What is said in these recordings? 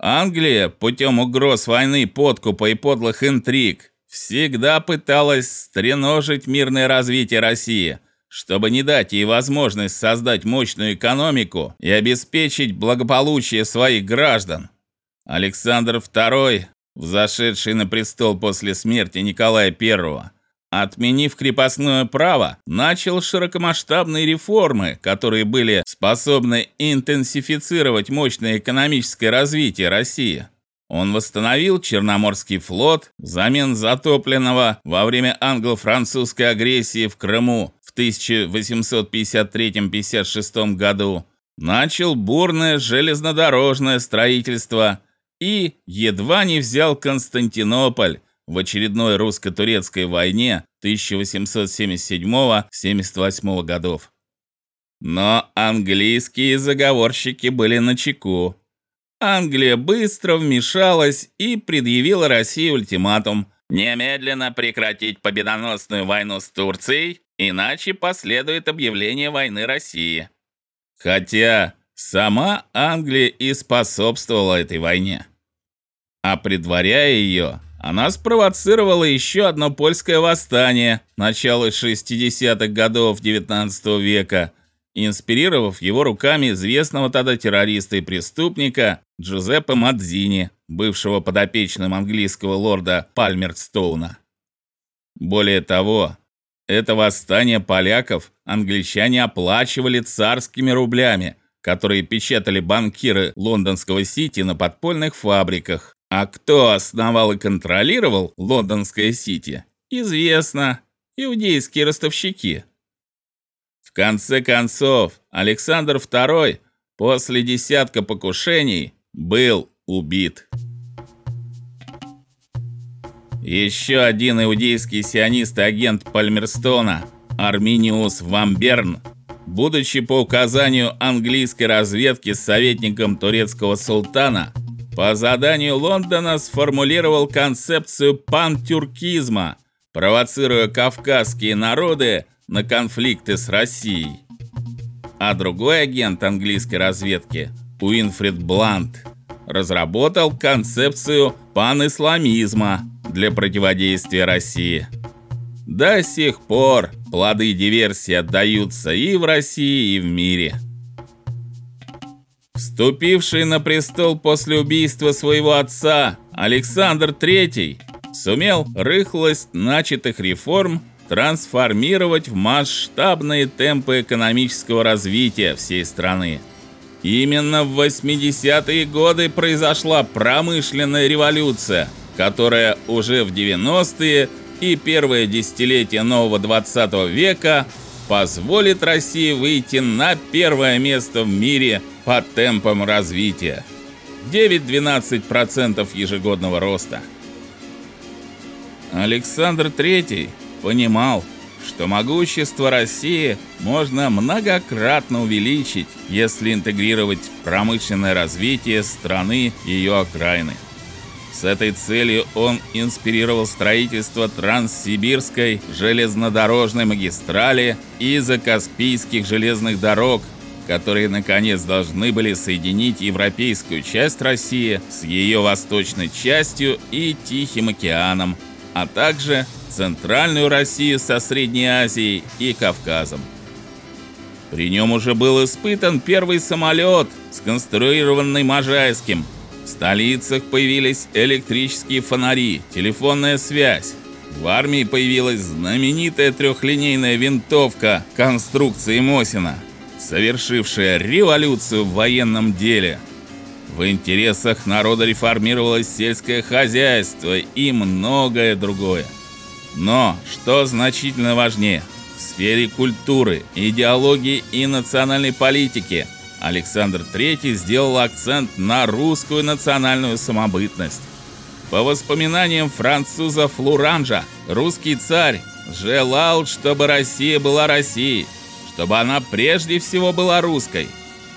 Англия путем угроз войны, подкупа и подлых интриг всегда пыталась стреножить мирное развитие России, чтобы не дать ей возможность создать мощную экономику и обеспечить благополучие своих граждан. Александр II, взошедший на престол после смерти Николая I, отменив крепостное право, начал широкомасштабные реформы, которые были способны интенсифицировать мощное экономическое развитие России. Он восстановил Черноморский флот взамен затопленного во время англо-французской агрессии в Крыму в 1853-56 году, начал бурное железнодорожное строительство и едва не взял Константинополь, в очередной русско-турецкой войне 1877-78 годов. Но английские заговорщики были на чеку. Англия быстро вмешалась и предъявила России ультиматум немедленно прекратить победоносную войну с Турцией, иначе последует объявление войны России. Хотя сама Англия и способствовала этой войне. А предваряя ее, она спровоцировала еще одно польское восстание начала 60-х годов XIX века, инспирировав его руками известного тогда террориста и преступника Джузеппе Мадзини, бывшего подопечным английского лорда Пальмерстоуна. Более того, это восстание поляков англичане оплачивали царскими рублями, которые печатали банкиры лондонского Сити на подпольных фабриках. А кто основал и контролировал лондонское Сити, известно. Иудейские ростовщики. В конце концов, Александр II после десятка покушений был убит. Еще один иудейский сионист и агент Пальмерстона, Арминиус Вамберн, будучи по указанию английской разведки советником турецкого султана, по заданию Лондона сформулировал концепцию пантюркизма, провоцируя кавказские народы на конфликты с Россией. А другой агент английской разведки, Уинфрид Блант, разработал концепцию панисламизма для противодействия России. До сих пор плоды диверсии отдаются и в России, и в мире. Вступивший на престол после убийства своего отца Александр III сумел рыхлость начатых реформ трансформировать в масштабные темпы экономического развития всей страны. Именно в 80-е годы произошла промышленная революция, которая уже в 90-е и первое десятилетие нового 20 века позволит России выйти на первое место в мире по темпам развития. 9-12% ежегодного роста. Александр III понимал, что могущество России можно многократно увеличить, если интегрировать промышленное развитие страны ее окраины. С этой целью он инспирировал строительство Транссибирской железнодорожной магистрали и закаспийских железных дорог, которые наконец должны были соединить европейскую часть России с ее восточной частью и Тихим океаном, а также центральную Россию со Средней Азией и Кавказом. При нем уже был испытан первый самолет, сконструированный Можайским – в столицах появились электрические фонари, телефонная связь. В армии появилась знаменитая трехлинейная винтовка конструкции Мосина, совершившая революцию в военном деле. В интересах народа реформировалось сельское хозяйство и многое другое. Но, что значительно важнее, в сфере культуры, идеологии и национальной политики – Александр III сделал акцент на русскую национальную самобытность. По воспоминаниям француза Флуранжа, русский царь желал, чтобы Россия была Россией, чтобы она прежде всего была русской.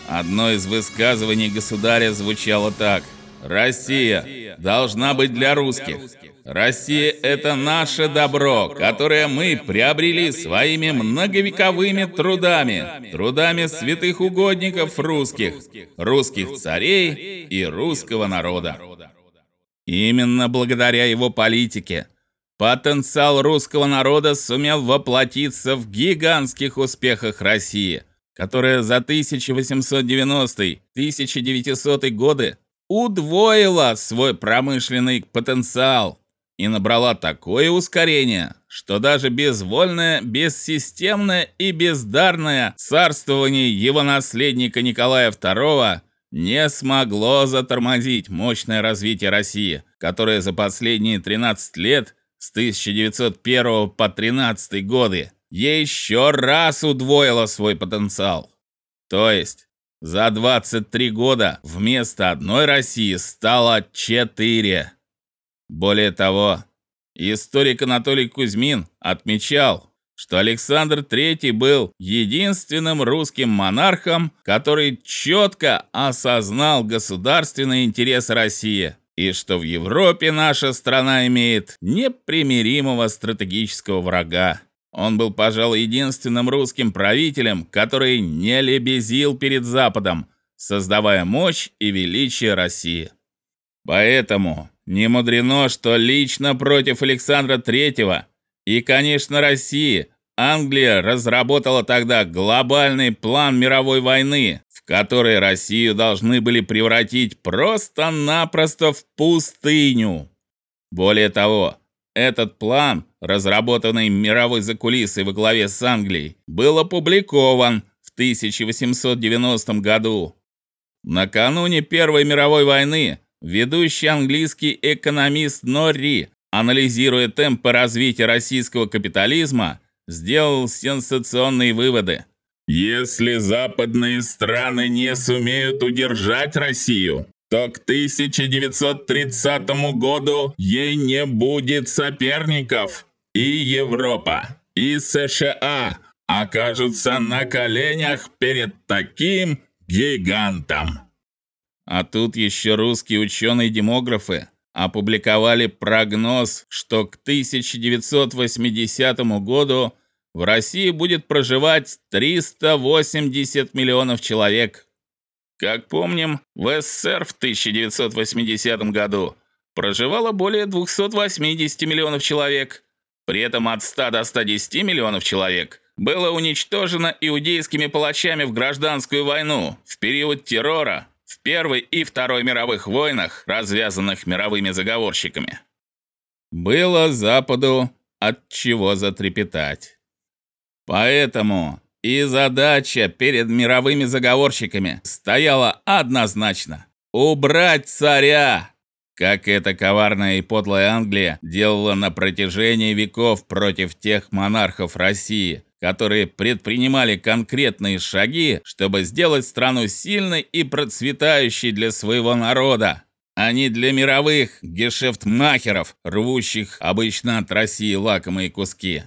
Одно из высказываний государя звучало так: "Россия должна быть для русских". Россия это наше добро, которое мы приобрели своими многовековыми трудами, трудами святых угодников русских, русских царей и русского народа. Именно благодаря его политике потенциал русского народа сумел воплотиться в гигантских успехах России, которая за 1890-1900 годы удвоила свой промышленный потенциал и набрала такое ускорение, что даже безвольное, бессистемное и бездарное царствование его наследника Николая II не смогло затормозить мощное развитие России, которое за последние 13 лет с 1901 по 13 годы еще раз удвоило свой потенциал. То есть за 23 года вместо одной России стало четыре. Более того, историк Анатолий Кузьмин отмечал, что Александр III был единственным русским монархом, который четко осознал государственные интересы России, и что в Европе наша страна имеет непримиримого стратегического врага. Он был, пожалуй, единственным русским правителем, который не лебезил перед Западом, создавая мощь и величие России. Поэтому не мудрено, что лично против Александра III и, конечно, России Англия разработала тогда глобальный план мировой войны, в которой Россию должны были превратить просто-напросто в пустыню. Более того, этот план, разработанный мировой закулисой во главе с Англией, был опубликован в 1890 году. Накануне Первой мировой войны Ведущий английский экономист Норри, анализируя темпы развития российского капитализма, сделал сенсационные выводы. Если западные страны не сумеют удержать Россию, то к 1930 году ей не будет соперников, и Европа, и США окажутся на коленях перед таким гигантом. А тут еще русские ученые-демографы опубликовали прогноз, что к 1980 году в России будет проживать 380 миллионов человек. Как помним, в СССР в 1980 году проживало более 280 миллионов человек. При этом от 100 до 110 миллионов человек было уничтожено иудейскими палачами в гражданскую войну в период террора в Первой и Второй мировых войнах, развязанных мировыми заговорщиками. Было Западу от чего затрепетать. Поэтому и задача перед мировыми заговорщиками стояла однозначно убрать царя, как это коварная и подлая Англия делала на протяжении веков против тех монархов России, которые предпринимали конкретные шаги, чтобы сделать страну сильной и процветающей для своего народа, а не для мировых гешефтмахеров, рвущих обычно от России лакомые куски.